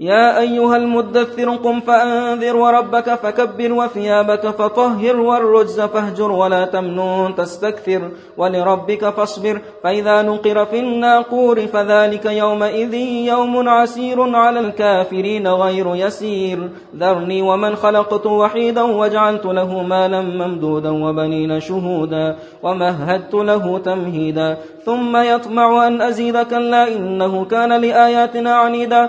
يا أيها المدثر قم فأنذر وربك فكبر وثيابك فطهر والرجز فاهجر ولا تمنون تستكثر ولربك فاصبر فإذا نقر في الناقور فذلك يومئذ يوم عسير على الكافرين غير يسير ذرني ومن خلقت وحيدا وجعلت له مالا ممدودا وبنين شهودا ومهدت له تمهيدا ثم يطمع أن أزيد كلا إنه كان لآياتنا عنيدا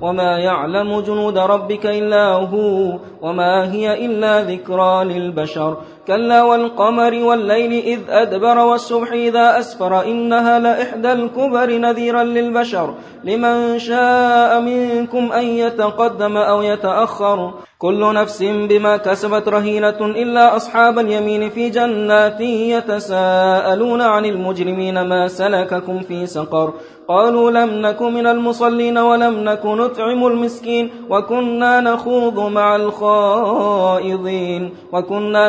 وما يعلم جنود ربك إلا هو وما هي إلا ذكرى للبشر كلا والقمر والليل إذ أدبر والصبح إذا أسفر إنها لإحدى الكبر نذيرا للبشر لمن شاء منكم أن يتقدم أو يتأخر كل نفس بما كسبت رهينة إلا أصحاب اليمين في جنات يتساءلون عن المجرمين ما سلككم في سقر قالوا لم نك من المصلين ولم نك نطعم المسكين وكنا نخوض مع الخائضين وكنا